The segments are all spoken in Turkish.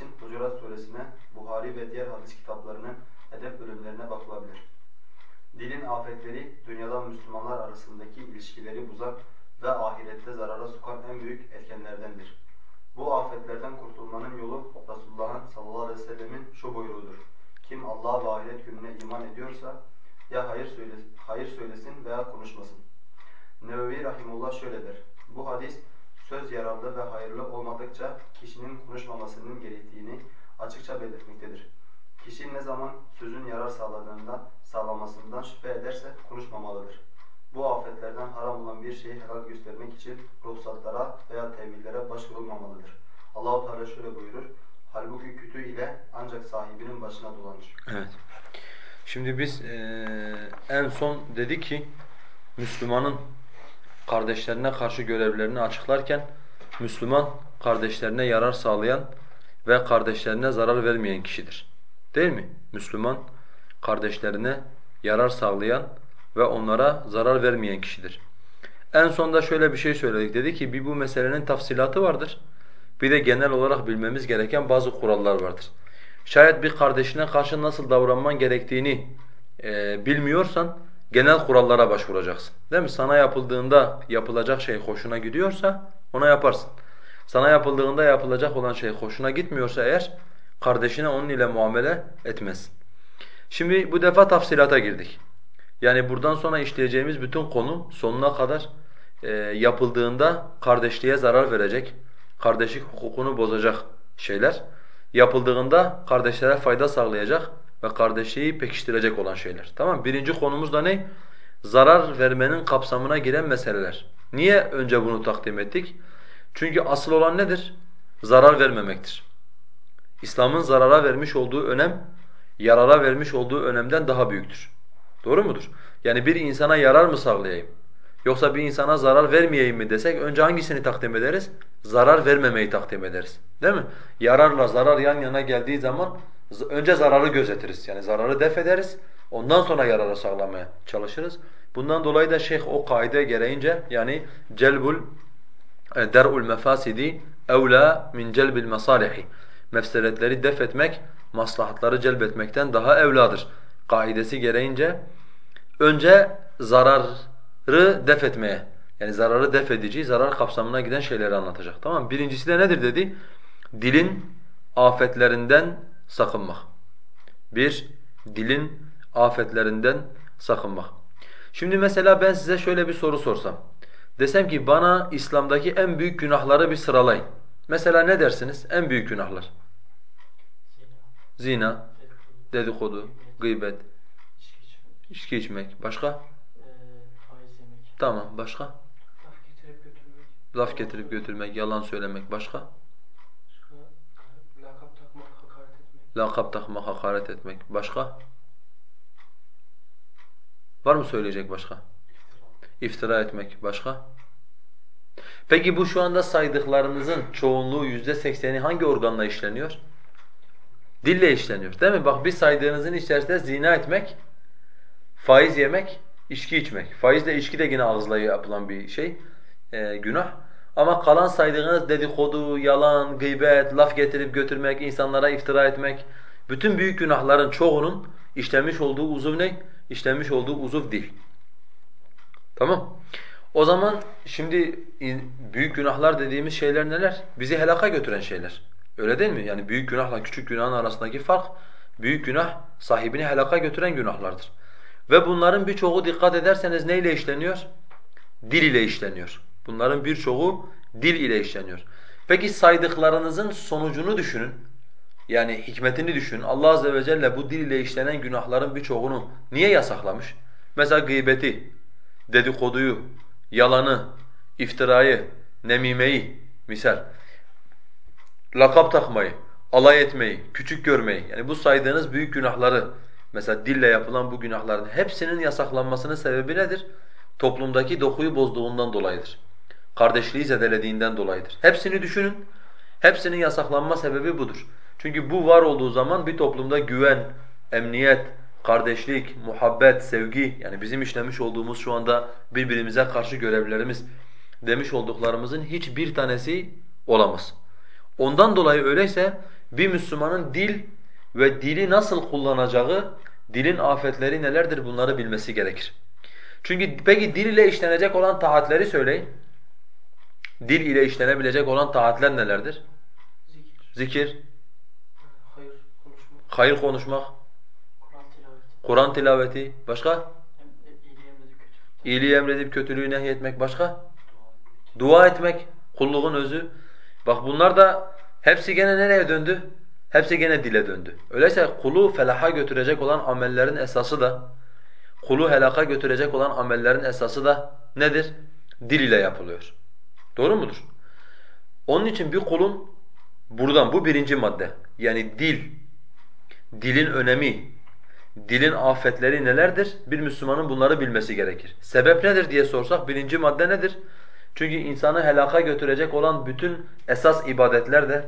için Hucurat suresine, Buhari ve diğer hadis kitaplarının edep bölümlerine bakılabilir. Dilin afetleri dünyadan Müslümanlar arasındaki ilişkileri bozan ve ahirette zarara sokan en büyük etkenlerdendir. Bu afetlerden kurtulmanın yolu Resulullah'ın sallallahu aleyhi ve sellemin şu buyruğudur. Kim Allah ve ahiret gününe iman ediyorsa ya hayır, söylesin, hayır söylesin veya konuşmasın. Nevevi Rahimullah şöyle der. Bu hadis söz yararlı ve hayırlı olmadıkça kişinin konuşmamasının gerektiğini açıkça belirtmektedir. Kişi ne zaman sözün yarar sağladığından, sağlamasından şüphe ederse konuşmamalıdır. Bu afetlerden haram olan bir şeyi helal göstermek için ruhsatlara veya tevillere başvurulmamalıdır. Allahu Teala şöyle buyurur. Halbuki kötü ile ancak sahibinin başına dolanır. Evet. Şimdi biz ee, en son dedik ki Müslümanın kardeşlerine karşı görevlerini açıklarken Müslüman kardeşlerine yarar sağlayan ve kardeşlerine zarar vermeyen kişidir. Değil mi? Müslüman kardeşlerine yarar sağlayan ve onlara zarar vermeyen kişidir. En sonda şöyle bir şey söyledik. Dedi ki bir bu meselenin tafsilatı vardır. Bir de genel olarak bilmemiz gereken bazı kurallar vardır. Şayet bir kardeşine karşı nasıl davranman gerektiğini e, bilmiyorsan genel kurallara başvuracaksın. Değil mi? Sana yapıldığında yapılacak şey hoşuna gidiyorsa ona yaparsın. Sana yapıldığında yapılacak olan şey hoşuna gitmiyorsa eğer kardeşine onun ile muamele etmezsin. Şimdi bu defa tafsilata girdik. Yani buradan sonra işleyeceğimiz bütün konu sonuna kadar e, yapıldığında kardeşliğe zarar verecek, kardeşlik hukukunu bozacak şeyler. Yapıldığında kardeşlere fayda sağlayacak ve kardeşliği pekiştirecek olan şeyler. Tamam Birinci konumuz da ne? Zarar vermenin kapsamına giren meseleler. Niye önce bunu takdim ettik? Çünkü asıl olan nedir? Zarar vermemektir. İslam'ın zarara vermiş olduğu önem, yarara vermiş olduğu önemden daha büyüktür. Doğru mudur? Yani bir insana yarar mı sağlayayım? Yoksa bir insana zarar vermeyeyim mi desek önce hangisini takdim ederiz? Zarar vermemeyi takdim ederiz. Değil mi? Yararla zarar yan yana geldiği zaman önce zararı gözetiriz. Yani zararı def ederiz. Ondan sonra yararı sağlamaya çalışırız. Bundan dolayı da şeyh o kaide gereğince yani celbul e, der'ul mefasidi evla min celbil masalihi. Mefseletleri def etmek maslahatları celbetmekten daha evladır. Kaidesi gereğince önce zararı def etmeye yani zararı def edici, zarar kapsamına giden şeyleri anlatacak. Tamam Birincisi de nedir dedi? Dilin afetlerinden sakınmak. Bir, dilin afetlerinden sakınmak. Şimdi mesela ben size şöyle bir soru sorsam. Desem ki bana İslam'daki en büyük günahları bir sıralayın. Mesela ne dersiniz? En büyük günahlar. Zina, dedikodu, gıybet, içki içmek. Başka? Tamam. Başka? Laf getirip götürmek. Yalan söylemek. Başka, e, lakap takmak, hakaret etmek. Lakap takmak, hakaret etmek. Başka? Var mı söyleyecek başka? İftira etmek. Başka? Peki bu şu anda saydıklarınızın çoğunluğu yüzde sekseni hangi organla işleniyor? Dille işleniyor değil mi? Bak bir saydığınızın içerisinde zina etmek, faiz yemek, içki içmek. Faizle içki de yine ağızla yapılan bir şey, e, günah. Ama kalan saydığınız dedikodu, yalan, gıybet, laf getirip götürmek, insanlara iftira etmek, bütün büyük günahların çoğunun işlemiş olduğu uzuv ne? İşlemiş olduğu uzuv değil. Tamam. O zaman şimdi büyük günahlar dediğimiz şeyler neler? Bizi helaka götüren şeyler. Öyle değil mi? Yani büyük günahla küçük günahın arasındaki fark, büyük günah sahibini helaka götüren günahlardır. Ve bunların birçoğu dikkat ederseniz neyle işleniyor? Dil ile işleniyor. Bunların birçoğu dil ile işleniyor. Peki saydıklarınızın sonucunu düşünün. Yani hikmetini düşünün. Allah azze ve celle bu dil ile işlenen günahların birçoğunu niye yasaklamış? Mesela gıybeti, dedikoduyu, yalanı, iftirayı, nemimeyi misal, lakap takmayı, alay etmeyi, küçük görmeyi yani bu saydığınız büyük günahları mesela dille yapılan bu günahların hepsinin yasaklanmasının sebebi nedir? Toplumdaki dokuyu bozduğundan dolayıdır. Kardeşliği zedelediğinden dolayıdır. Hepsini düşünün. Hepsinin yasaklanma sebebi budur. Çünkü bu var olduğu zaman bir toplumda güven, emniyet, kardeşlik, muhabbet, sevgi yani bizim işlemiş olduğumuz şu anda birbirimize karşı görevlerimiz demiş olduklarımızın hiçbir tanesi olamaz. Ondan dolayı öyleyse bir Müslümanın dil ve dili nasıl kullanacağı, dilin afetleri nelerdir bunları bilmesi gerekir. Çünkü peki dil ile işlenecek olan taatleri söyleyin. Dil ile işlenebilecek olan taatler nelerdir? Zikir, Zikir, hayır, konuşmak, hayır konuşmak, Kur'an tilaveti, Kur'an tilaveti, başka? İyiliği emredip kötülüğü nehyetmek, başka? Dua etmek, kulluğun özü. Bak bunlar da hepsi gene nereye döndü? Hepsi gene dile döndü. Öyleyse kulu felaha götürecek olan amellerin esası da, kulu helaka götürecek olan amellerin esası da nedir? Dil ile yapılıyor. Doğru mudur? Onun için bir kulun buradan bu birinci madde yani dil, dilin önemi, dilin afetleri nelerdir? Bir Müslümanın bunları bilmesi gerekir. Sebep nedir diye sorsak birinci madde nedir? Çünkü insanı helaka götürecek olan bütün esas ibadetler de,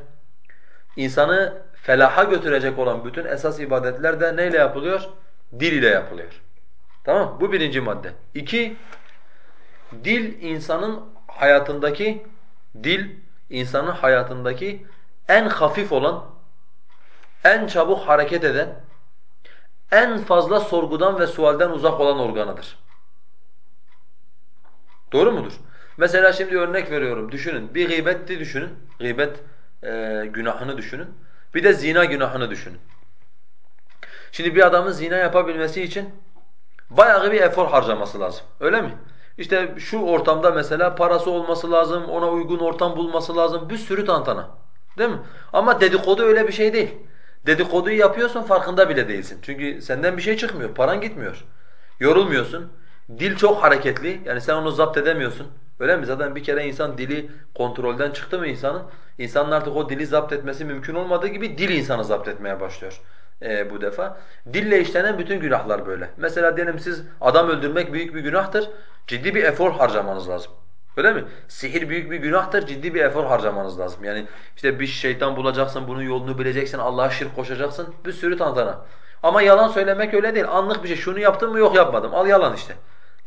insanı felaha götürecek olan bütün esas ibadetler de neyle yapılıyor? Dil ile yapılıyor. Tamam Bu birinci madde. İki, dil insanın hayatındaki, dil insanın hayatındaki en hafif olan, en çabuk hareket eden, en fazla sorgudan ve sualden uzak olan organıdır. Doğru mudur? Mesela şimdi örnek veriyorum. Düşünün. Bir gıybetti düşünün. Gıybet e, günahını düşünün. Bir de zina günahını düşünün. Şimdi bir adamın zina yapabilmesi için bayağı bir efor harcaması lazım. Öyle mi? İşte şu ortamda mesela parası olması lazım, ona uygun ortam bulması lazım. Bir sürü tantana. Değil mi? Ama dedikodu öyle bir şey değil. Dedikoduyu yapıyorsun farkında bile değilsin. Çünkü senden bir şey çıkmıyor, paran gitmiyor. Yorulmuyorsun. Dil çok hareketli. Yani sen onu zapt edemiyorsun. Öyle mi? Zaten bir kere insan dili kontrolden çıktı mı insanın? İnsanın artık o dili zapt etmesi mümkün olmadığı gibi dil insanı zapt etmeye başlıyor e, bu defa. Dille işlenen bütün günahlar böyle. Mesela diyelim siz adam öldürmek büyük bir günahtır. Ciddi bir efor harcamanız lazım. Öyle mi? Sihir büyük bir günahtır, ciddi bir efor harcamanız lazım. Yani işte bir şeytan bulacaksın, bunun yolunu bileceksin, Allah'a şirk koşacaksın, bir sürü tantana. Ama yalan söylemek öyle değil. Anlık bir şey, şunu yaptım mı yok yapmadım, al yalan işte.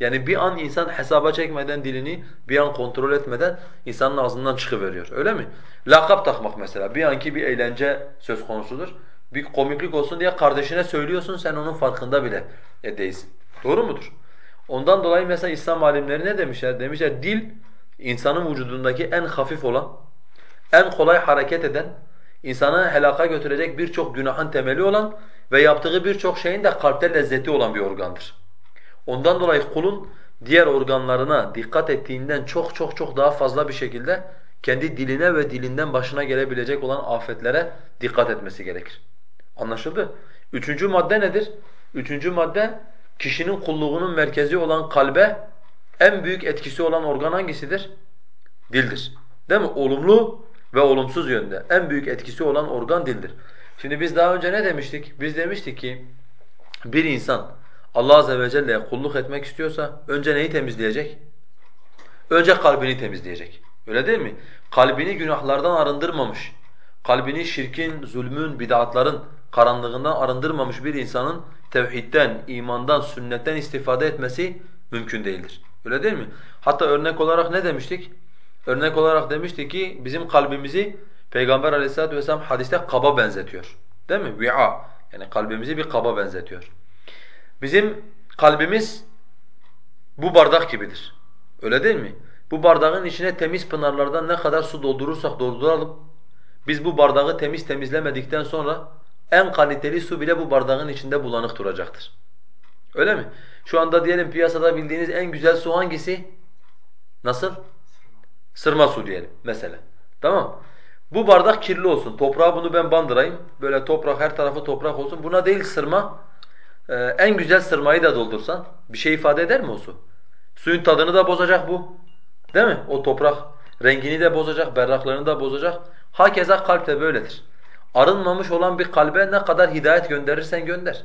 Yani bir an insan hesaba çekmeden dilini, bir an kontrol etmeden insanın ağzından çıkıveriyor. Öyle mi? Lakap takmak mesela. Bir anki bir eğlence söz konusudur. Bir komiklik olsun diye kardeşine söylüyorsun, sen onun farkında bile değilsin. Doğru mudur? Ondan dolayı mesela İslam alimleri ne demişler? Demişler dil insanın vücudundaki en hafif olan, en kolay hareket eden, insanı helaka götürecek birçok günahın temeli olan ve yaptığı birçok şeyin de kalpte lezzeti olan bir organdır. Ondan dolayı kulun diğer organlarına dikkat ettiğinden çok çok çok daha fazla bir şekilde kendi diline ve dilinden başına gelebilecek olan afetlere dikkat etmesi gerekir. Anlaşıldı? Üçüncü madde nedir? Üçüncü madde kişinin kulluğunun merkezi olan kalbe en büyük etkisi olan organ hangisidir? Dildir. Değil mi? Olumlu ve olumsuz yönde en büyük etkisi olan organ dildir. Şimdi biz daha önce ne demiştik? Biz demiştik ki bir insan Allah azze ve celle'ye kulluk etmek istiyorsa önce neyi temizleyecek? Önce kalbini temizleyecek. Öyle değil mi? Kalbini günahlardan arındırmamış, kalbini şirkin, zulmün, bid'atların karanlığından arındırmamış bir insanın tevhidden, imandan, sünnetten istifade etmesi mümkün değildir. Öyle değil mi? Hatta örnek olarak ne demiştik? Örnek olarak demiştik ki bizim kalbimizi Peygamber aleyhissalatu vesselam hadiste kaba benzetiyor. Değil mi? Vi'a. Yani kalbimizi bir kaba benzetiyor. Bizim kalbimiz bu bardak gibidir. Öyle değil mi? Bu bardağın içine temiz pınarlardan ne kadar su doldurursak dolduralım. Biz bu bardağı temiz temizlemedikten sonra en kaliteli su bile bu bardağın içinde bulanık duracaktır. Öyle mi? Şu anda diyelim piyasada bildiğiniz en güzel su hangisi? Nasıl? Sırma su diyelim mesela. Tamam Bu bardak kirli olsun. Toprağa bunu ben bandırayım. Böyle toprak her tarafı toprak olsun. Buna değil sırma. Ee, en güzel sırmayı da doldursan bir şey ifade eder mi o su? Suyun tadını da bozacak bu. Değil mi? O toprak rengini de bozacak, berraklığını da bozacak. Hakeza kalp de böyledir. Arınmamış olan bir kalbe ne kadar hidayet gönderirsen gönder.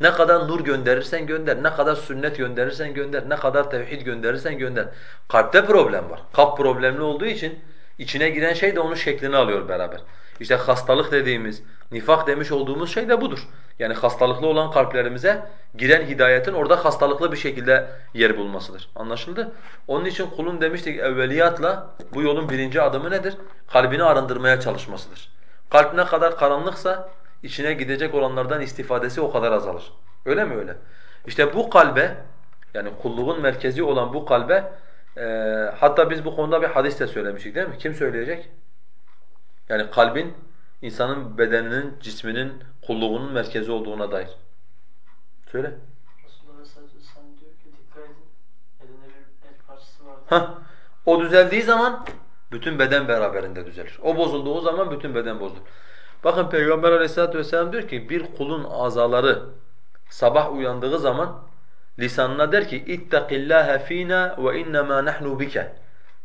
Ne kadar nur gönderirsen gönder, ne kadar sünnet gönderirsen gönder, ne kadar tevhid gönderirsen gönder. Kalpte problem var. Kalp problemli olduğu için içine giren şey de onun şeklini alıyor beraber. İşte hastalık dediğimiz, nifak demiş olduğumuz şey de budur. Yani hastalıklı olan kalplerimize giren hidayetin orada hastalıklı bir şekilde yer bulmasıdır. Anlaşıldı? Onun için kulun demiştik evveliyatla bu yolun birinci adımı nedir? Kalbini arındırmaya çalışmasıdır. Kalp ne kadar karanlıksa içine gidecek olanlardan istifadesi o kadar azalır. Öyle mi öyle? İşte bu kalbe yani kulluğun merkezi olan bu kalbe e, hatta biz bu konuda bir hadis de söylemiştik değil mi? Kim söyleyecek? Yani kalbin insanın bedeninin, cisminin kulluğunun merkezi olduğuna dair. Söyle. Hah. O düzeldiği zaman bütün beden beraberinde düzelir. O bozulduğu zaman bütün beden bozulur. Bakın Peygamber aleyhissalatu vesselam diyor ki bir kulun azaları sabah uyandığı zaman lisanına der ki ittaqillâhe fînâ ve innemâ nahnu bike.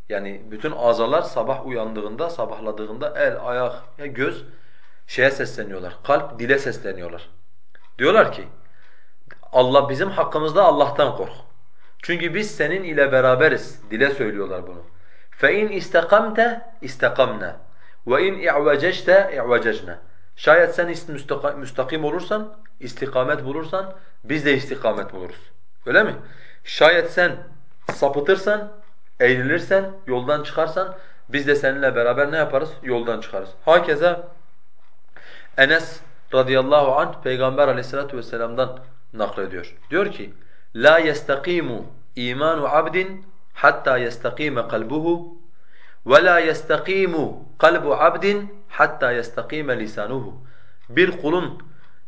Yani bütün azalar sabah uyandığında, sabahladığında el, ayak, göz şeye sesleniyorlar. Kalp dile sesleniyorlar. Diyorlar ki Allah bizim hakkımızda Allah'tan kork. Çünkü biz senin ile beraberiz. Dile söylüyorlar bunu. فَاِنْ اِسْتَقَمْتَ اِسْتَقَمْنَا وَاِنْ اِعْوَجَجْتَ اِعْوَجَجْنَا Şayet sen müstakim olursan, istikamet bulursan biz de istikamet buluruz. Öyle mi? Şayet sen sapıtırsan, eğrilirsen, yoldan çıkarsan biz de seninle beraber ne yaparız? Yoldan çıkarız. Hakeza Enes radıyallahu anh Peygamber aleyhissalatu vesselam'dan naklediyor. Diyor ki: "La yestakimu imanu abdin hatta yestakime kalbuhu ve la yestakimu kalbu abdin hatta yestakime lisanuhu." Bir kulun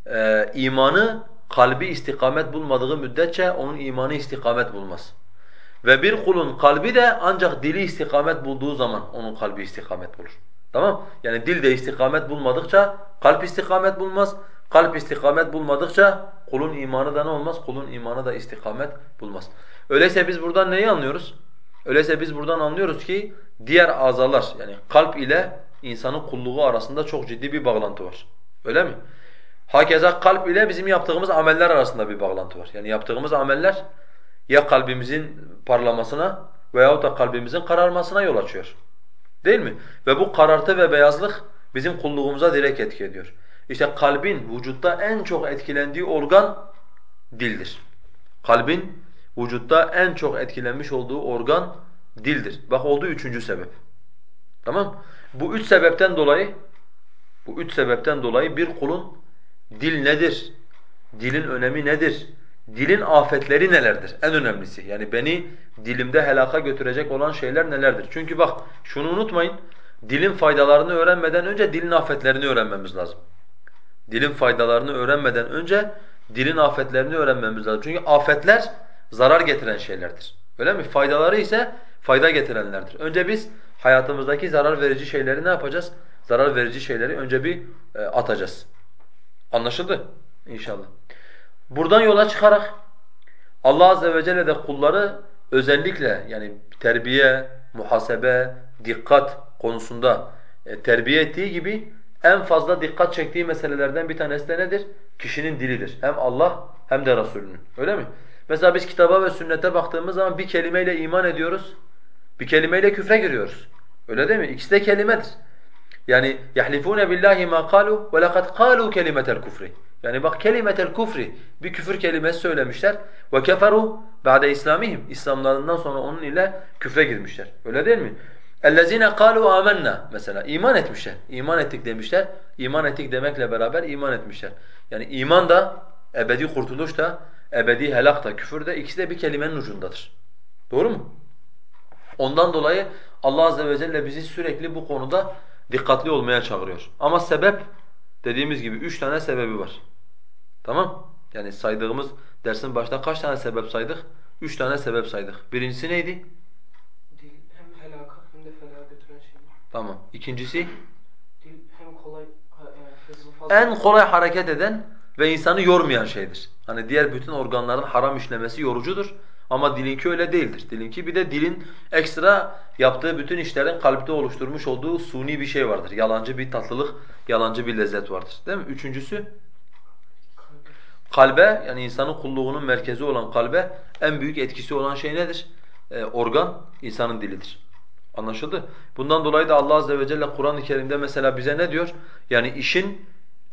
e, imanı kalbi istikamet bulmadığı müddetçe onun imanı istikamet bulmaz. Ve bir kulun kalbi de ancak dili istikamet bulduğu zaman onun kalbi istikamet bulur. Tamam? Yani dil de istikamet bulmadıkça kalp istikamet bulmaz. Kalp istikamet bulmadıkça kulun imanı da ne olmaz? Kulun imanı da istikamet bulmaz. Öyleyse biz buradan neyi anlıyoruz? Öyleyse biz buradan anlıyoruz ki diğer azalar yani kalp ile insanın kulluğu arasında çok ciddi bir bağlantı var. Öyle mi? Hakeza kalp ile bizim yaptığımız ameller arasında bir bağlantı var. Yani yaptığımız ameller ya kalbimizin parlamasına veyahut da kalbimizin kararmasına yol açıyor. Değil mi? Ve bu karartı ve beyazlık bizim kulluğumuza direkt etki ediyor. İşte kalbin vücutta en çok etkilendiği organ dildir. Kalbin vücutta en çok etkilenmiş olduğu organ dildir. Bak oldu üçüncü sebep. Tamam? Bu üç sebepten dolayı bu üç sebepten dolayı bir kulun dil nedir? Dilin önemi nedir? Dilin afetleri nelerdir? En önemlisi. Yani beni dilimde helaka götürecek olan şeyler nelerdir? Çünkü bak şunu unutmayın. Dilin faydalarını öğrenmeden önce dilin afetlerini öğrenmemiz lazım. Dilin faydalarını öğrenmeden önce dilin afetlerini öğrenmemiz lazım. Çünkü afetler zarar getiren şeylerdir. Öyle mi? Faydaları ise fayda getirenlerdir. Önce biz hayatımızdaki zarar verici şeyleri ne yapacağız? Zarar verici şeyleri önce bir e, atacağız. Anlaşıldı? İnşallah. Buradan yola çıkarak Allah azze ve celle de kulları özellikle yani terbiye, muhasebe, dikkat konusunda e, terbiye ettiği gibi en fazla dikkat çektiği meselelerden bir tanesi de nedir? Kişinin dilidir. Hem Allah hem de Resulünün. Öyle mi? Mesela biz kitaba ve sünnete baktığımız zaman bir kelimeyle iman ediyoruz. Bir kelimeyle küfre giriyoruz. Öyle değil mi? İkisi de kelimedir. Yani yahlifune billahi ma qalu ve laqad qalu kelimetel. Yani bak kelimetel kufri bir küfür kelimesi söylemişler ve keferu ba'de islamihim. İslamlarından sonra onun ile küfre girmişler. Öyle değil mi? اَلَّذ۪ينَ قَالُوا آمَنَّا Mesela iman etmişler. İman ettik demişler. İman ettik demekle beraber iman etmişler. Yani iman da, ebedi kurtuluş da, ebedi helak da, küfür de ikisi de bir kelimenin ucundadır. Doğru mu? Ondan dolayı Allah azze ve celle bizi sürekli bu konuda dikkatli olmaya çağırıyor. Ama sebep dediğimiz gibi üç tane sebebi var. Tamam? Yani saydığımız dersin başta kaç tane sebep saydık? Üç tane sebep saydık. Birincisi neydi? Tamam. İkincisi hem kolay e, hızlı fazla. en kolay hareket eden ve insanı yormayan şeydir. Hani diğer bütün organların haram işlemesi yorucudur. Ama dilinki öyle değildir. Dilinki bir de dilin ekstra yaptığı bütün işlerin kalpte oluşturmuş olduğu suni bir şey vardır. Yalancı bir tatlılık, yalancı bir lezzet vardır. Değil mi? Üçüncüsü kalbe yani insanın kulluğunun merkezi olan kalbe en büyük etkisi olan şey nedir? Ee, organ insanın dilidir. Anlaşıldı? Bundan dolayı da Allah azze ve celle Kur'an-ı Kerim'de mesela bize ne diyor? Yani işin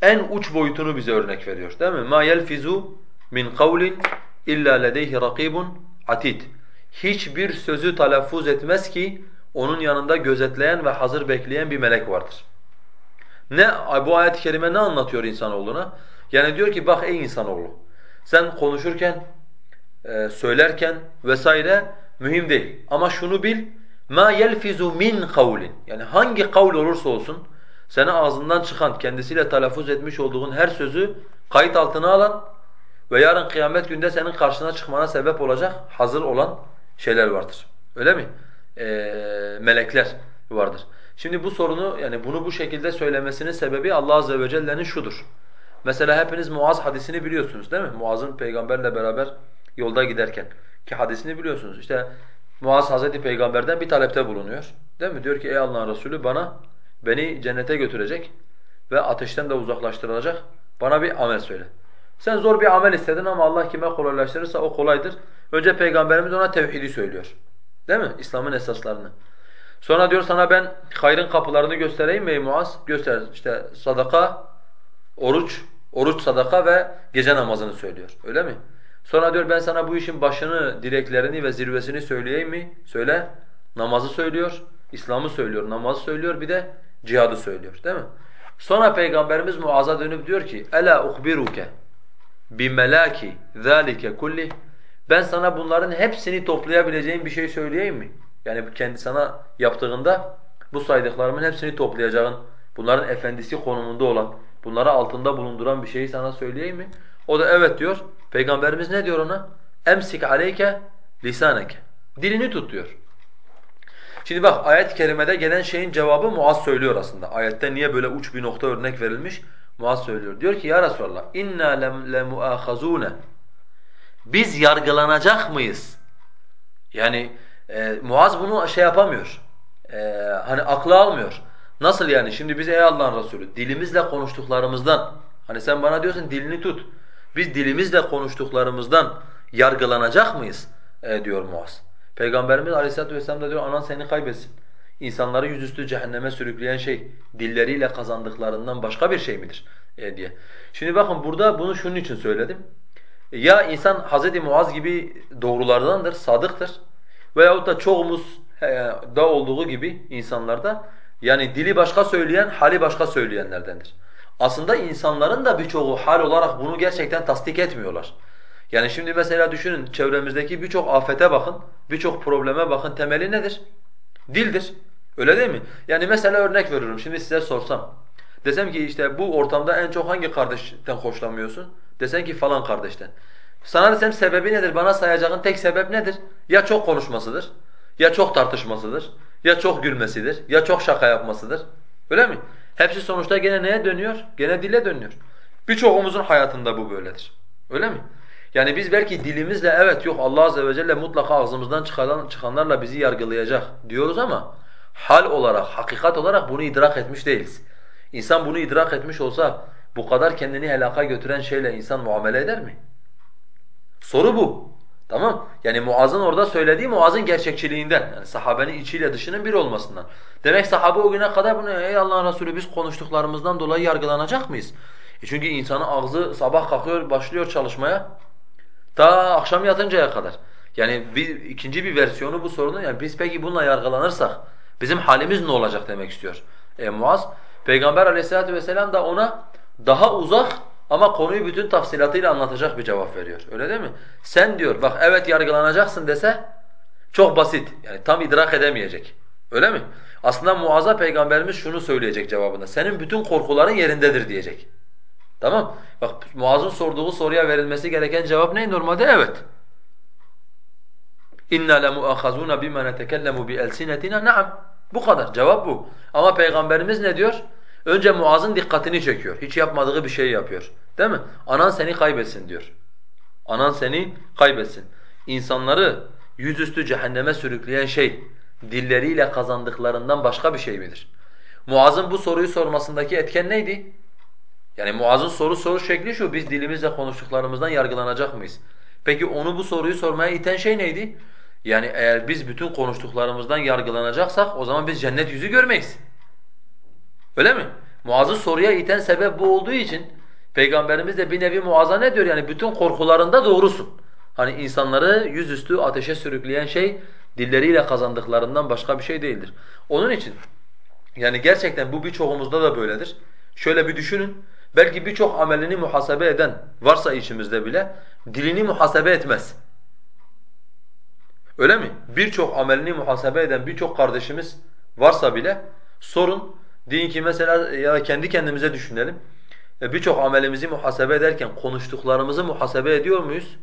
en uç boyutunu bize örnek veriyor. Değil mi? Ma yelfizu min kavlin illa ledeyhi rakibun atid. Hiçbir sözü telaffuz etmez ki onun yanında gözetleyen ve hazır bekleyen bir melek vardır. Ne bu ayet-i kerime ne anlatıyor insanoğluna? Yani diyor ki bak ey insanoğlu sen konuşurken, e, söylerken vesaire mühim değil. Ama şunu bil ma yelfizu min kavlin. Yani hangi kavl olursa olsun senin ağzından çıkan kendisiyle telaffuz etmiş olduğun her sözü kayıt altına alan ve yarın kıyamet günde senin karşına çıkmana sebep olacak hazır olan şeyler vardır. Öyle mi? Ee, melekler vardır. Şimdi bu sorunu yani bunu bu şekilde söylemesinin sebebi Allah azze ve celle'nin şudur. Mesela hepiniz Muaz hadisini biliyorsunuz değil mi? Muaz'ın peygamberle beraber yolda giderken ki hadisini biliyorsunuz. İşte Muaz Hazreti Peygamber'den bir talepte bulunuyor. Değil mi? Diyor ki ey Allah'ın Resulü bana beni cennete götürecek ve ateşten de uzaklaştırılacak bana bir amel söyle. Sen zor bir amel istedin ama Allah kime kolaylaştırırsa o kolaydır. Önce Peygamberimiz ona tevhidi söylüyor. Değil mi? İslam'ın esaslarını. Sonra diyor sana ben hayrın kapılarını göstereyim mi ey Muaz? Göster. İşte sadaka, oruç, oruç sadaka ve gece namazını söylüyor. Öyle mi? Sonra diyor ben sana bu işin başını, direklerini ve zirvesini söyleyeyim mi? Söyle. Namazı söylüyor, İslam'ı söylüyor, namazı söylüyor bir de cihadı söylüyor. Değil mi? Sonra Peygamberimiz Muaz'a dönüp diyor ki: "Ela uhbiruke bimelaki zalike kulli." Ben sana bunların hepsini toplayabileceğim bir şey söyleyeyim mi? Yani kendi sana yaptığında bu saydıklarımın hepsini toplayacağın, bunların efendisi konumunda olan, bunları altında bulunduran bir şeyi sana söyleyeyim mi? O da evet diyor. Peygamberimiz ne diyor ona? Emsik aleyke lisaneke. Dilini tut diyor. Şimdi bak ayet-i kerimede gelen şeyin cevabı Muaz söylüyor aslında. Ayette niye böyle uç bir nokta örnek verilmiş? Muaz söylüyor. Diyor ki ya Resulallah inna lemuahazune. Biz yargılanacak mıyız? Yani e, Muaz bunu şey yapamıyor. E, hani aklı almıyor. Nasıl yani? Şimdi biz ey Allah'ın Resulü dilimizle konuştuklarımızdan hani sen bana diyorsun dilini tut. Biz dilimizle konuştuklarımızdan yargılanacak mıyız? E, diyor Muaz. Peygamberimiz Aleyhisselatü Vesselam da diyor anan seni kaybetsin. İnsanları yüzüstü cehenneme sürükleyen şey dilleriyle kazandıklarından başka bir şey midir? E, diye. Şimdi bakın burada bunu şunun için söyledim. Ya insan Hz. Muaz gibi doğrulardandır, sadıktır. Veyahut da çoğumuz da olduğu gibi insanlarda yani dili başka söyleyen, hali başka söyleyenlerdendir. Aslında insanların da birçoğu hal olarak bunu gerçekten tasdik etmiyorlar. Yani şimdi mesela düşünün çevremizdeki birçok afete bakın, birçok probleme bakın temeli nedir? Dildir. Öyle değil mi? Yani mesela örnek veriyorum şimdi size sorsam. Desem ki işte bu ortamda en çok hangi kardeşten hoşlanmıyorsun? Desen ki falan kardeşten. Sana desem sebebi nedir? Bana sayacağın tek sebep nedir? Ya çok konuşmasıdır, ya çok tartışmasıdır, ya çok gülmesidir, ya çok şaka yapmasıdır. Öyle mi? Hepsi sonuçta gene neye dönüyor? Gene dile dönüyor. Birçoğumuzun hayatında bu böyledir. Öyle mi? Yani biz belki dilimizle evet yok Allah azze ve celle mutlaka ağzımızdan çıkan, çıkanlarla bizi yargılayacak diyoruz ama hal olarak, hakikat olarak bunu idrak etmiş değiliz. İnsan bunu idrak etmiş olsa bu kadar kendini helaka götüren şeyle insan muamele eder mi? Soru bu. Tamam? Yani Muaz'ın orada söylediği Muaz'ın gerçekçiliğinden. Yani sahabenin içiyle dışının bir olmasından. Demek sahabe o güne kadar bunu ey Allah'ın Resulü biz konuştuklarımızdan dolayı yargılanacak mıyız? E çünkü insanın ağzı sabah kalkıyor, başlıyor çalışmaya. Ta akşam yatıncaya kadar. Yani bir, ikinci bir versiyonu bu sorunun yani biz peki bununla yargılanırsak bizim halimiz ne olacak demek istiyor e, Muaz. Peygamber aleyhissalatu vesselam da ona daha uzak ama konuyu bütün tafsilatıyla anlatacak bir cevap veriyor. Öyle değil mi? Sen diyor bak evet yargılanacaksın dese çok basit. Yani tam idrak edemeyecek. Öyle mi? Aslında Muaz'a Peygamberimiz şunu söyleyecek cevabında. Senin bütün korkuların yerindedir diyecek. Tamam? Bak Muaz'ın sorduğu soruya verilmesi gereken cevap ne? Normalde evet. İnna lemuahazuna bima netekellemu bi elsinetina. Naam. Bu kadar. Cevap bu. Ama peygamberimiz ne diyor? Önce Muaz'ın dikkatini çekiyor. Hiç yapmadığı bir şey yapıyor. Değil mi? Anan seni kaybetsin diyor. Anan seni kaybetsin. İnsanları yüzüstü cehenneme sürükleyen şey dilleriyle kazandıklarından başka bir şey midir? Muaz'ın bu soruyu sormasındaki etken neydi? Yani Muaz'ın soru soru şekli şu, biz dilimizle konuştuklarımızdan yargılanacak mıyız? Peki onu bu soruyu sormaya iten şey neydi? Yani eğer biz bütün konuştuklarımızdan yargılanacaksak o zaman biz cennet yüzü görmeyiz. Öyle mi? Muaz'ı soruya iten sebep bu olduğu için Peygamberimiz de bir nevi Muaz'a ne diyor? Yani bütün korkularında doğrusun. Hani insanları yüzüstü ateşe sürükleyen şey dilleriyle kazandıklarından başka bir şey değildir. Onun için yani gerçekten bu birçoğumuzda da böyledir. Şöyle bir düşünün. Belki birçok amelini muhasebe eden varsa içimizde bile dilini muhasebe etmez. Öyle mi? Birçok amelini muhasebe eden birçok kardeşimiz varsa bile sorun deyin ki mesela ya kendi kendimize düşünelim. E, birçok amelimizi muhasebe ederken konuştuklarımızı muhasebe ediyor muyuz?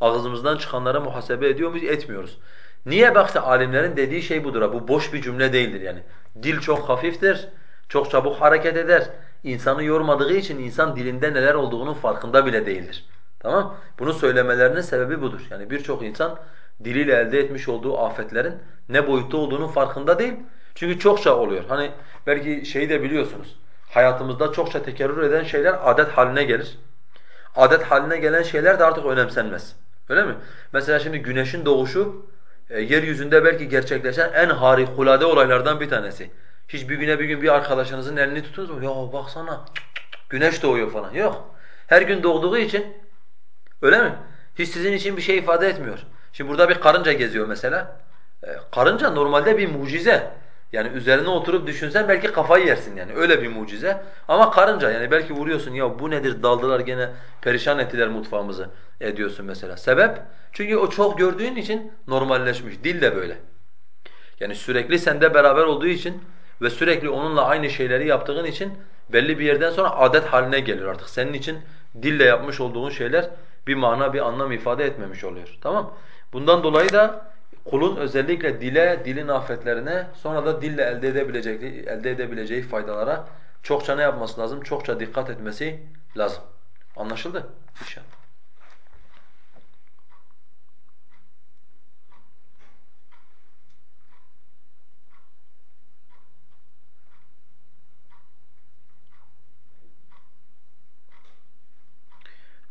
Ağzımızdan çıkanları muhasebe ediyor muyuz? Etmiyoruz. Niye baksa alimlerin dediği şey budur. Bu boş bir cümle değildir yani. Dil çok hafiftir, çok çabuk hareket eder. İnsanı yormadığı için insan dilinde neler olduğunun farkında bile değildir. Tamam? Bunu söylemelerinin sebebi budur. Yani birçok insan diliyle elde etmiş olduğu afetlerin ne boyutta olduğunun farkında değil. Çünkü çokça oluyor. Hani belki şeyi de biliyorsunuz. Hayatımızda çokça tekerrür eden şeyler adet haline gelir. Adet haline gelen şeyler de artık önemsenmez. Öyle mi? Mesela şimdi güneşin doğuşu e, yeryüzünde belki gerçekleşen en harikulade olaylardan bir tanesi. Hiç bir güne bir gün bir arkadaşınızın elini tutunuz mu? Ya baksana güneş doğuyor falan. Yok. Her gün doğduğu için öyle mi? Hiç sizin için bir şey ifade etmiyor. Şimdi burada bir karınca geziyor mesela. E, karınca normalde bir mucize. Yani üzerine oturup düşünsen belki kafayı yersin yani öyle bir mucize. Ama karınca yani belki vuruyorsun ya bu nedir daldılar gene perişan ettiler mutfağımızı ediyorsun mesela. Sebep? Çünkü o çok gördüğün için normalleşmiş. Dil de böyle. Yani sürekli sende beraber olduğu için ve sürekli onunla aynı şeyleri yaptığın için belli bir yerden sonra adet haline geliyor artık. Senin için dille yapmış olduğun şeyler bir mana, bir anlam ifade etmemiş oluyor. Tamam? Bundan dolayı da kulun özellikle dile, dilin afetlerine, sonra da dille elde edebileceği, elde edebileceği faydalara çokça ne yapması lazım? Çokça dikkat etmesi lazım. Anlaşıldı? İnşallah.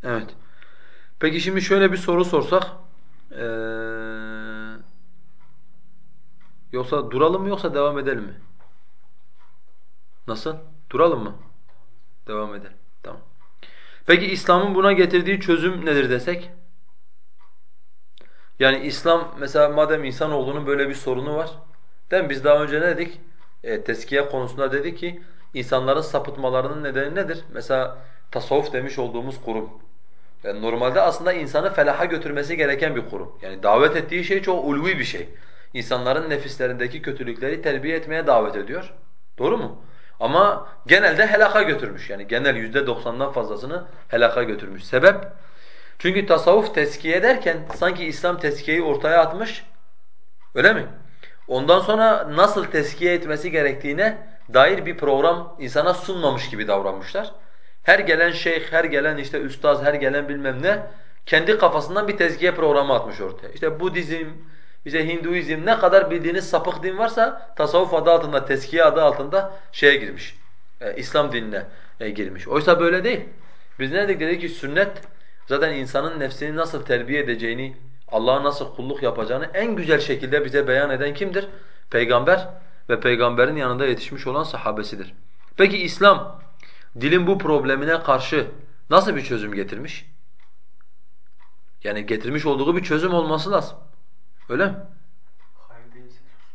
Evet. Peki şimdi şöyle bir soru sorsak. Ee, yoksa duralım mı yoksa devam edelim mi? Nasıl? Duralım mı? Devam edelim. Tamam. Peki İslam'ın buna getirdiği çözüm nedir desek? Yani İslam mesela madem insanoğlunun böyle bir sorunu var. Değil mi? Biz daha önce ne dedik? E, teskiye konusunda dedik ki insanların sapıtmalarının nedeni nedir? Mesela tasavvuf demiş olduğumuz kurum. Yani normalde aslında insanı felaha götürmesi gereken bir kurum. Yani davet ettiği şey çok ulvi bir şey. İnsanların nefislerindeki kötülükleri terbiye etmeye davet ediyor. Doğru mu? Ama genelde helaka götürmüş. Yani genel yüzde doksandan fazlasını helaka götürmüş. Sebep? Çünkü tasavvuf teskiye ederken sanki İslam teskiyeyi ortaya atmış. Öyle mi? Ondan sonra nasıl teskiye etmesi gerektiğine dair bir program insana sunmamış gibi davranmışlar. Her gelen şeyh, her gelen işte üstaz, her gelen bilmem ne kendi kafasından bir tezkiye programı atmış ortaya. İşte Budizm, işte Hinduizm ne kadar bildiğiniz sapık din varsa tasavvuf adı altında, teskiye adı altında şeye girmiş. E, İslam dinine e, girmiş. Oysa böyle değil. Biz ne dedik? Dedik ki sünnet zaten insanın nefsini nasıl terbiye edeceğini, Allah'a nasıl kulluk yapacağını en güzel şekilde bize beyan eden kimdir? Peygamber ve peygamberin yanında yetişmiş olan sahabesidir. Peki İslam dilin bu problemine karşı nasıl bir çözüm getirmiş? Yani getirmiş olduğu bir çözüm olması lazım. Öyle mi?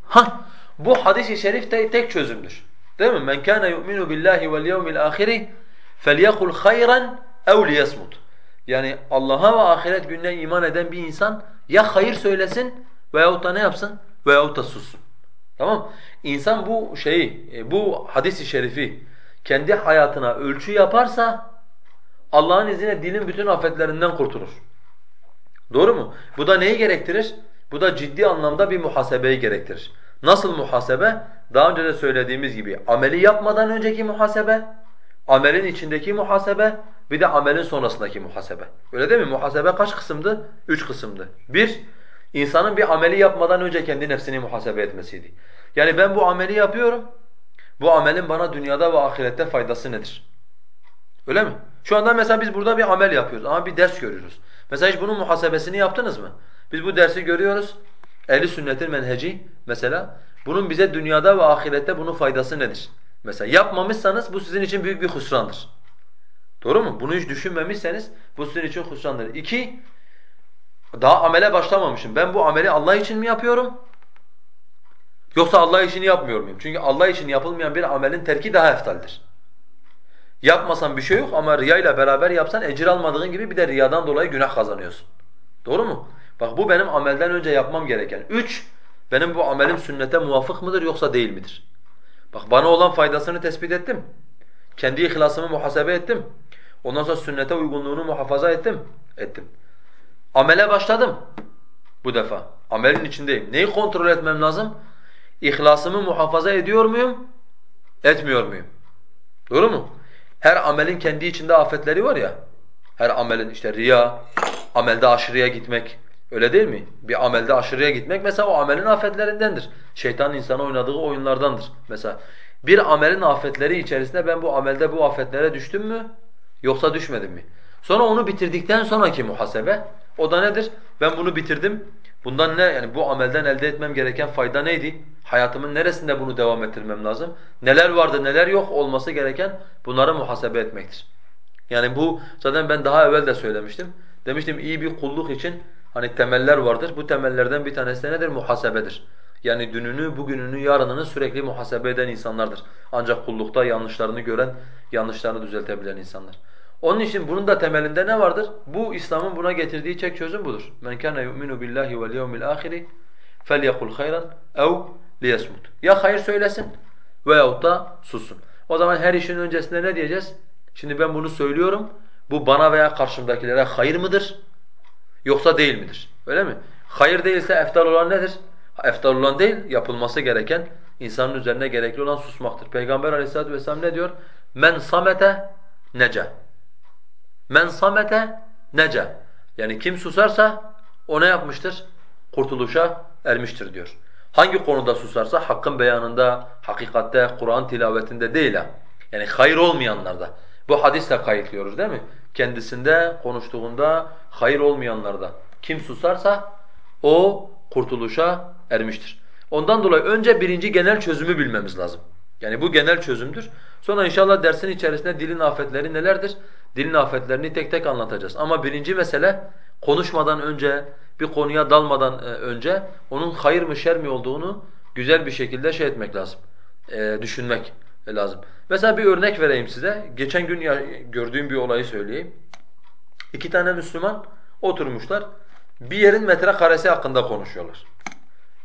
Ha, bu hadis-i şerif de tek çözümdür. Değil mi? Men kana yu'minu billahi vel yevmil ahiri felyekul hayran ev liyasmut. Yani Allah'a ve ahiret gününe iman eden bir insan ya hayır söylesin veyahut da ne yapsın? Veyahut da sussun. Tamam? İnsan bu şeyi, e, bu hadis-i şerifi kendi hayatına ölçü yaparsa Allah'ın izniyle dilin bütün afetlerinden kurtulur. Doğru mu? Bu da neyi gerektirir? Bu da ciddi anlamda bir muhasebeyi gerektirir. Nasıl muhasebe? Daha önce de söylediğimiz gibi ameli yapmadan önceki muhasebe, amelin içindeki muhasebe, bir de amelin sonrasındaki muhasebe. Öyle değil mi? Muhasebe kaç kısımdı? Üç kısımdı. Bir, insanın bir ameli yapmadan önce kendi nefsini muhasebe etmesiydi. Yani ben bu ameli yapıyorum, bu amelin bana dünyada ve ahirette faydası nedir? Öyle mi? Şu anda mesela biz burada bir amel yapıyoruz ama bir ders görüyoruz. Mesela hiç bunun muhasebesini yaptınız mı? Biz bu dersi görüyoruz. Ehli sünnetin menheci mesela. Bunun bize dünyada ve ahirette bunun faydası nedir? Mesela yapmamışsanız bu sizin için büyük bir husrandır. Doğru mu? Bunu hiç düşünmemişseniz bu sizin için husrandır. İki, daha amele başlamamışım. Ben bu ameli Allah için mi yapıyorum? Yoksa Allah için yapmıyor muyum? Çünkü Allah için yapılmayan bir amelin terki daha eftaldir. Yapmasan bir şey yok ama riya ile beraber yapsan ecir almadığın gibi bir de riyadan dolayı günah kazanıyorsun. Doğru mu? Bak bu benim amelden önce yapmam gereken. Üç, benim bu amelim sünnete muvafık mıdır yoksa değil midir? Bak bana olan faydasını tespit ettim. Kendi ihlasımı muhasebe ettim. Ondan sonra sünnete uygunluğunu muhafaza ettim. Ettim. Amele başladım bu defa. Amelin içindeyim. Neyi kontrol etmem lazım? İhlasımı muhafaza ediyor muyum? Etmiyor muyum? Doğru mu? Her amelin kendi içinde afetleri var ya. Her amelin işte riya, amelde aşırıya gitmek. Öyle değil mi? Bir amelde aşırıya gitmek mesela o amelin afetlerindendir. Şeytanın insana oynadığı oyunlardandır mesela. Bir amelin afetleri içerisinde ben bu amelde bu afetlere düştüm mü yoksa düşmedim mi? Sonra onu bitirdikten sonraki muhasebe o da nedir? Ben bunu bitirdim. Bundan ne yani bu amelden elde etmem gereken fayda neydi? Hayatımın neresinde bunu devam ettirmem lazım? Neler vardı, neler yok olması gereken bunları muhasebe etmektir. Yani bu zaten ben daha evvel de söylemiştim. Demiştim iyi bir kulluk için hani temeller vardır. Bu temellerden bir tanesi nedir? Muhasebedir. Yani dününü, bugününü, yarınını sürekli muhasebe eden insanlardır. Ancak kullukta yanlışlarını gören, yanlışlarını düzeltebilen insanlar. Onun için bunun da temelinde ne vardır? Bu İslam'ın buna getirdiği tek çözüm budur. Men kana yu'minu billahi vel yevmil ahiri felyekul hayran ev liyesmut. Ya hayır söylesin veyahut da sussun. O zaman her işin öncesinde ne diyeceğiz? Şimdi ben bunu söylüyorum. Bu bana veya karşımdakilere hayır mıdır? Yoksa değil midir? Öyle mi? Hayır değilse eftal olan nedir? Eftal olan değil, yapılması gereken, insanın üzerine gerekli olan susmaktır. Peygamber aleyhissalatu vesselam ne diyor? Men samete nece. Men samete nece. Yani kim susarsa o ne yapmıştır? Kurtuluşa ermiştir diyor. Hangi konuda susarsa hakkın beyanında, hakikatte, Kur'an tilavetinde değil ha. Yani hayır olmayanlarda. Bu hadisle kayıtlıyoruz değil mi? Kendisinde, konuştuğunda hayır olmayanlarda. Kim susarsa o kurtuluşa ermiştir. Ondan dolayı önce birinci genel çözümü bilmemiz lazım. Yani bu genel çözümdür. Sonra inşallah dersin içerisinde dilin afetleri nelerdir? Dilin afetlerini tek tek anlatacağız. Ama birinci mesele konuşmadan önce, bir konuya dalmadan e, önce onun hayır mı şer mi olduğunu güzel bir şekilde şey etmek lazım. E, düşünmek lazım. Mesela bir örnek vereyim size. Geçen gün gördüğüm bir olayı söyleyeyim. İki tane Müslüman oturmuşlar. Bir yerin metrekaresi hakkında konuşuyorlar.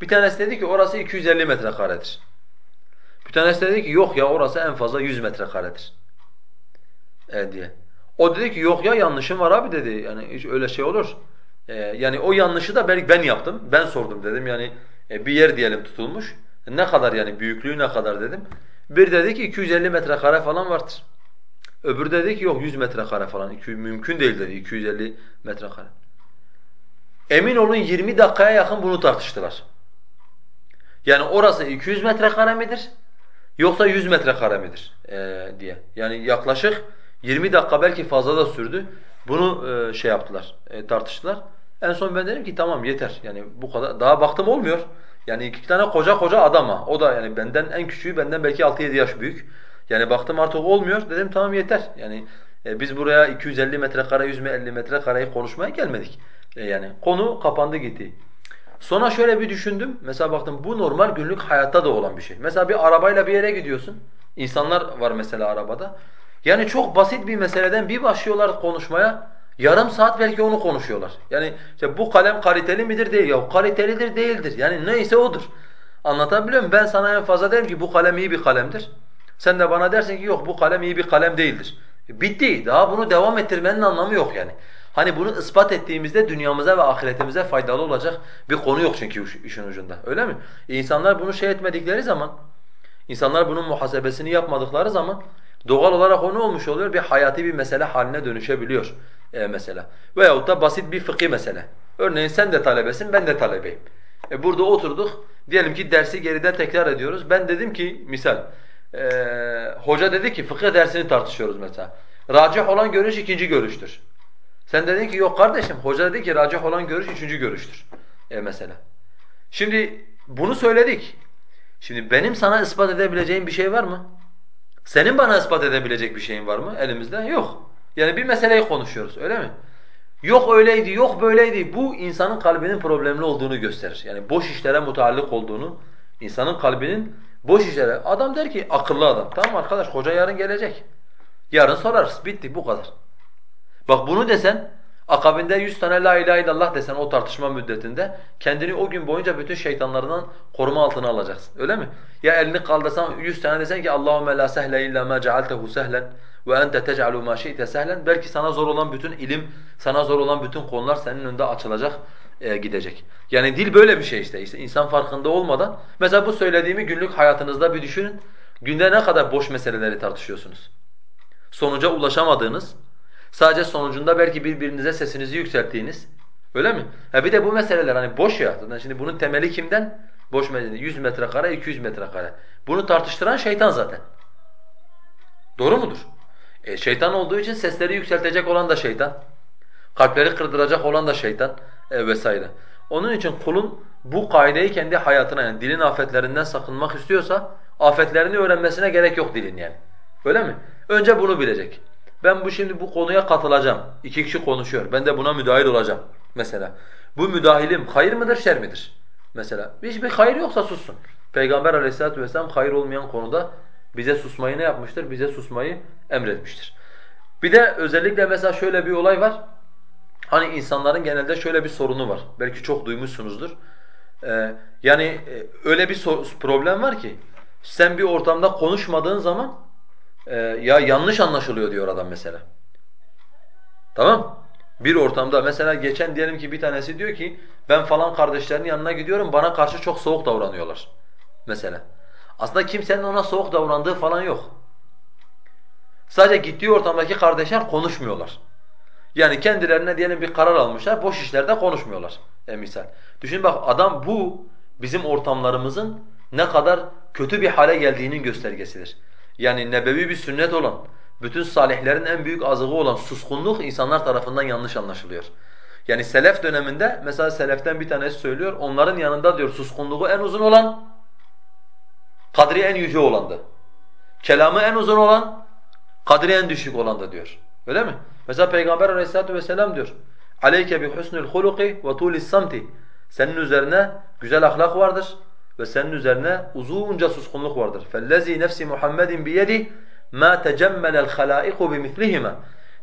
Bir tanesi dedi ki orası 250 metrekaredir. Bir tanesi dedi ki yok ya orası en fazla 100 metrekaredir. E diye. O dedi ki yok ya yanlışım var abi dedi. Yani hiç öyle şey olur. Ee, yani o yanlışı da belki ben yaptım. Ben sordum dedim yani e, bir yer diyelim tutulmuş. Ne kadar yani büyüklüğü ne kadar dedim. Bir dedi ki 250 metrekare falan vardır. Öbür dedi ki yok 100 metrekare falan. İki, mümkün değil dedi 250 metrekare. Emin olun 20 dakikaya yakın bunu tartıştılar. Yani orası 200 metrekare midir? Yoksa 100 metrekare midir ee, diye. Yani yaklaşık 20 dakika belki fazla da sürdü. Bunu e, şey yaptılar, e, tartıştılar. En son ben dedim ki tamam yeter. Yani bu kadar daha baktım olmuyor. Yani iki tane koca koca adama. O da yani benden en küçüğü benden belki 6-7 yaş büyük. Yani baktım artık olmuyor. Dedim tamam yeter. Yani e, biz buraya 250 metrekare, 150 metrekareyi konuşmaya gelmedik. E, yani konu kapandı gitti. Sonra şöyle bir düşündüm. Mesela baktım bu normal günlük hayatta da olan bir şey. Mesela bir arabayla bir yere gidiyorsun. İnsanlar var mesela arabada. Yani çok basit bir meseleden bir başlıyorlar konuşmaya. Yarım saat belki onu konuşuyorlar. Yani işte bu kalem kaliteli midir değil ya kalitelidir değildir. Yani neyse odur. Anlatabiliyor muyum? Ben sana en fazla derim ki bu kalem iyi bir kalemdir. Sen de bana dersin ki yok bu kalem iyi bir kalem değildir. Bitti. Daha bunu devam ettirmenin anlamı yok yani. Hani bunu ispat ettiğimizde dünyamıza ve ahiretimize faydalı olacak bir konu yok çünkü işin ucunda. Öyle mi? E insanlar bunu şey etmedikleri zaman, insanlar bunun muhasebesini yapmadıkları zaman doğal olarak o ne olmuş oluyor? Bir hayati bir mesele haline dönüşebiliyor e, mesela. Veyahut da basit bir fıkhi mesele. Örneğin sen de talebesin, ben de talebeyim. E burada oturduk, diyelim ki dersi geriden tekrar ediyoruz. Ben dedim ki, misal, e, hoca dedi ki fıkıh dersini tartışıyoruz mesela. Racih olan görüş ikinci görüştür. Sen dedin ki yok kardeşim, hoca dedi ki racih olan görüş üçüncü görüştür. E mesela. Şimdi bunu söyledik. Şimdi benim sana ispat edebileceğim bir şey var mı? Senin bana ispat edebilecek bir şeyin var mı elimizde? Yok. Yani bir meseleyi konuşuyoruz öyle mi? Yok öyleydi, yok böyleydi. Bu insanın kalbinin problemli olduğunu gösterir. Yani boş işlere mutallık olduğunu, insanın kalbinin boş işlere. Adam der ki akıllı adam. Tamam arkadaş hoca yarın gelecek. Yarın sorarız. Bitti bu kadar. Bak bunu desen akabinde yüz tane la ilahe illallah desen o tartışma müddetinde kendini o gün boyunca bütün şeytanlarından koruma altına alacaksın. Öyle mi? Ya elini kaldırsan yüz tane desen ki Allahumme la sehle illa ma cealtehu sehlen ve ente tec'alu ma şi'te sehlen belki sana zor olan bütün ilim, sana zor olan bütün konular senin önünde açılacak, e, gidecek. Yani dil böyle bir şey işte. işte insan farkında olmadan mesela bu söylediğimi günlük hayatınızda bir düşünün. Günde ne kadar boş meseleleri tartışıyorsunuz? Sonuca ulaşamadığınız, sadece sonucunda belki birbirinize sesinizi yükselttiğiniz, öyle mi? Ha bir de bu meseleler hani boş ya. Zaten şimdi bunun temeli kimden? Boş mesele. 100 metrekare, 200 metrekare. Bunu tartıştıran şeytan zaten. Doğru mudur? E, şeytan olduğu için sesleri yükseltecek olan da şeytan. Kalpleri kırdıracak olan da şeytan e, vesaire. Onun için kulun bu kaideyi kendi hayatına yani dilin afetlerinden sakınmak istiyorsa afetlerini öğrenmesine gerek yok dilin yani. Öyle mi? Önce bunu bilecek. Ben bu şimdi bu konuya katılacağım. İki kişi konuşuyor. Ben de buna müdahil olacağım mesela. Bu müdahilim hayır mıdır, şer midir? Mesela hiçbir hayır yoksa sussun. Peygamber aleyhissalatu vesselam hayır olmayan konuda bize susmayı ne yapmıştır? Bize susmayı emretmiştir. Bir de özellikle mesela şöyle bir olay var. Hani insanların genelde şöyle bir sorunu var. Belki çok duymuşsunuzdur. Ee, yani e, öyle bir problem var ki sen bir ortamda konuşmadığın zaman e, ya yanlış anlaşılıyor diyor adam mesela. Tamam? Bir ortamda mesela geçen diyelim ki bir tanesi diyor ki ben falan kardeşlerin yanına gidiyorum bana karşı çok soğuk davranıyorlar mesela. Aslında kimsenin ona soğuk davrandığı falan yok. Sadece gittiği ortamdaki kardeşler konuşmuyorlar. Yani kendilerine diyelim bir karar almışlar, boş işlerde konuşmuyorlar e misal. Düşün bak adam bu bizim ortamlarımızın ne kadar kötü bir hale geldiğinin göstergesidir. Yani nebevi bir sünnet olan, bütün salihlerin en büyük azığı olan suskunluk insanlar tarafından yanlış anlaşılıyor. Yani selef döneminde mesela seleften bir tanesi söylüyor, onların yanında diyor suskunluğu en uzun olan, Kadri en yüce olandı. Kelamı en uzun olan, kadri en düşük olandı diyor. Öyle mi? Mesela Peygamber aleyhissalatu vesselam diyor. Aleyke bi husnul huluki ve tulis samti. Senin üzerine güzel ahlak vardır ve senin üzerine uzunca suskunluk vardır. Fellezî nefsi Muhammedin bi yedi ma tecemmelel halaiku bi mislihima.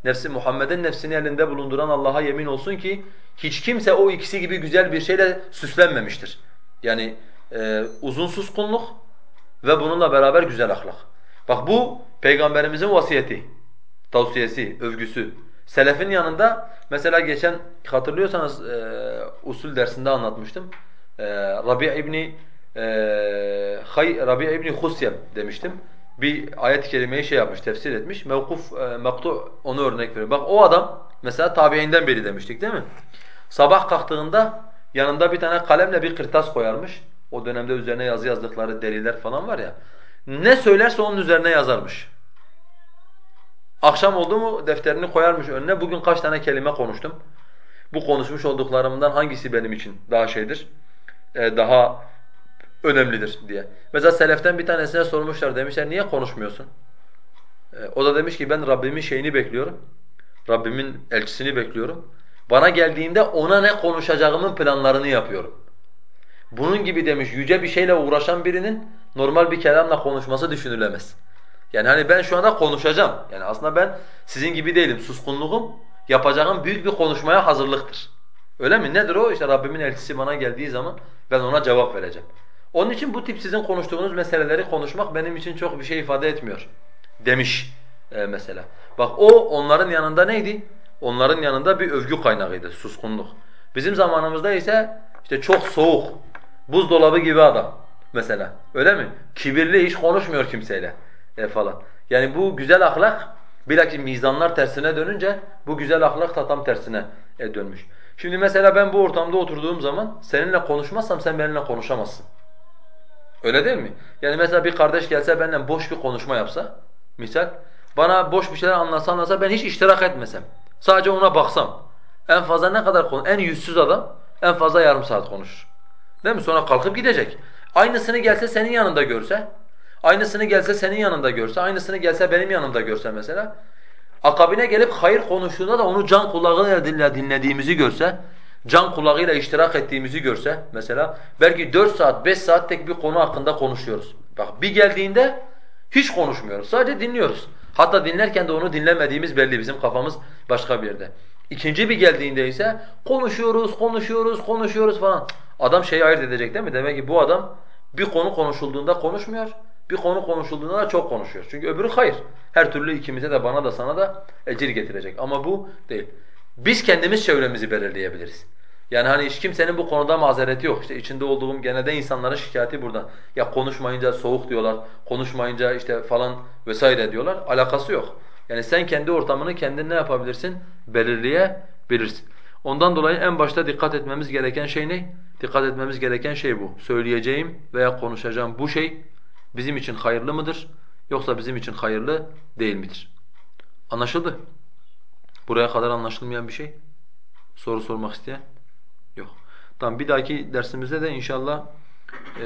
Nefsi Muhammed'in nefsini elinde bulunduran Allah'a yemin olsun ki hiç kimse o ikisi gibi güzel bir şeyle süslenmemiştir. Yani e, uzun suskunluk ve bununla beraber güzel ahlak. Bak bu peygamberimizin vasiyeti, tavsiyesi, övgüsü. Selefin yanında mesela geçen hatırlıyorsanız e, usul dersinde anlatmıştım. E, Rabi ibni e, Hay Rabi ibn Husyem demiştim. Bir ayet-i kerimeyi şey yapmış, tefsir etmiş. Mevkuf e, maktu onu örnek veriyor. Bak o adam mesela tabiinden beri demiştik değil mi? Sabah kalktığında yanında bir tane kalemle bir kırtas koyarmış. O dönemde üzerine yazı yazdıkları deliler falan var ya. Ne söylerse onun üzerine yazarmış. Akşam oldu mu defterini koyarmış önüne. Bugün kaç tane kelime konuştum? Bu konuşmuş olduklarımdan hangisi benim için daha şeydir? Ee, daha önemlidir diye. Mesela seleften bir tanesine sormuşlar demişler niye konuşmuyorsun? Ee, o da demiş ki ben Rabbimin şeyini bekliyorum. Rabbimin elçisini bekliyorum. Bana geldiğinde ona ne konuşacağımın planlarını yapıyorum. Bunun gibi demiş yüce bir şeyle uğraşan birinin normal bir kelamla konuşması düşünülemez. Yani hani ben şu anda konuşacağım. Yani aslında ben sizin gibi değilim. Suskunluğum yapacağım büyük bir konuşmaya hazırlıktır. Öyle mi? Nedir o? İşte Rabbimin elçisi bana geldiği zaman ben ona cevap vereceğim. Onun için bu tip sizin konuştuğunuz meseleleri konuşmak benim için çok bir şey ifade etmiyor demiş e, mesela. Bak o onların yanında neydi? Onların yanında bir övgü kaynağıydı, suskunluk. Bizim zamanımızda ise işte çok soğuk, buzdolabı gibi adam mesela. Öyle mi? Kibirli, hiç konuşmuyor kimseyle e, falan. Yani bu güzel ahlak bilakis mizanlar tersine dönünce bu güzel ahlak da tam tersine e, dönmüş. Şimdi mesela ben bu ortamda oturduğum zaman seninle konuşmazsam sen benimle konuşamazsın. Öyle değil mi? Yani mesela bir kardeş gelse benimle boş bir konuşma yapsa, misal, bana boş bir şeyler anlatsa anlatsa ben hiç iştirak etmesem, sadece ona baksam, en fazla ne kadar konu, en yüzsüz adam en fazla yarım saat konuşur. Değil mi? Sonra kalkıp gidecek. Aynısını gelse senin yanında görse, aynısını gelse senin yanında görse, aynısını gelse benim yanımda görse mesela, akabine gelip hayır konuştuğunda da onu can kulağıyla dinlediğimizi görse, can kulağıyla iştirak ettiğimizi görse mesela belki 4 saat 5 saat tek bir konu hakkında konuşuyoruz. Bak bir geldiğinde hiç konuşmuyoruz. Sadece dinliyoruz. Hatta dinlerken de onu dinlemediğimiz belli. Bizim kafamız başka bir yerde. İkinci bir geldiğinde ise konuşuyoruz, konuşuyoruz, konuşuyoruz falan. Adam şeyi ayırt edecek değil mi? Demek ki bu adam bir konu konuşulduğunda konuşmuyor. Bir konu konuşulduğunda da çok konuşuyor. Çünkü öbürü hayır. Her türlü ikimize de bana da sana da ecir getirecek. Ama bu değil. Biz kendimiz çevremizi belirleyebiliriz. Yani hani hiç kimsenin bu konuda mazereti yok. İşte içinde olduğum genelde insanların şikayeti burada. Ya konuşmayınca soğuk diyorlar, konuşmayınca işte falan vesaire diyorlar. Alakası yok. Yani sen kendi ortamını kendin ne yapabilirsin? Belirleyebilirsin. Ondan dolayı en başta dikkat etmemiz gereken şey ne? Dikkat etmemiz gereken şey bu. Söyleyeceğim veya konuşacağım bu şey bizim için hayırlı mıdır? Yoksa bizim için hayırlı değil midir? Anlaşıldı? Buraya kadar anlaşılmayan bir şey? Soru sormak isteyen? Yok. Tamam bir dahaki dersimizde de inşallah e,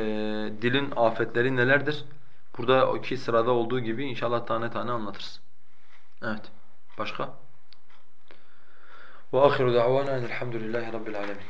dilin afetleri nelerdir? Burada iki sırada olduğu gibi inşallah tane tane anlatırız. Evet. Başka? وآخر دعوانا أن الحمد لله رب العالمين